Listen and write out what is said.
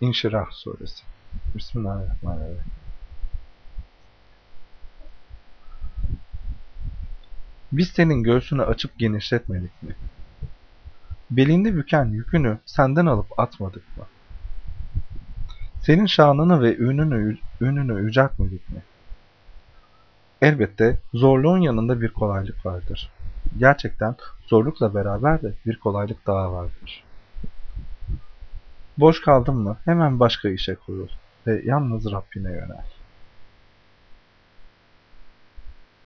İnşirah suresi. Bismillahirrahmanirrahim. Biz senin göğsünü açıp genişletmedik mi? Belinde büken yükünü senden alıp atmadık mı? Senin şanını ve ününü, ününü yüceltmedik mi? Elbette zorluğun yanında bir kolaylık vardır. Gerçekten zorlukla beraber de bir kolaylık daha vardır. Boş kaldın mı hemen başka işe koyul ve yalnız Rabbine yönel.